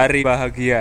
hari bahagia.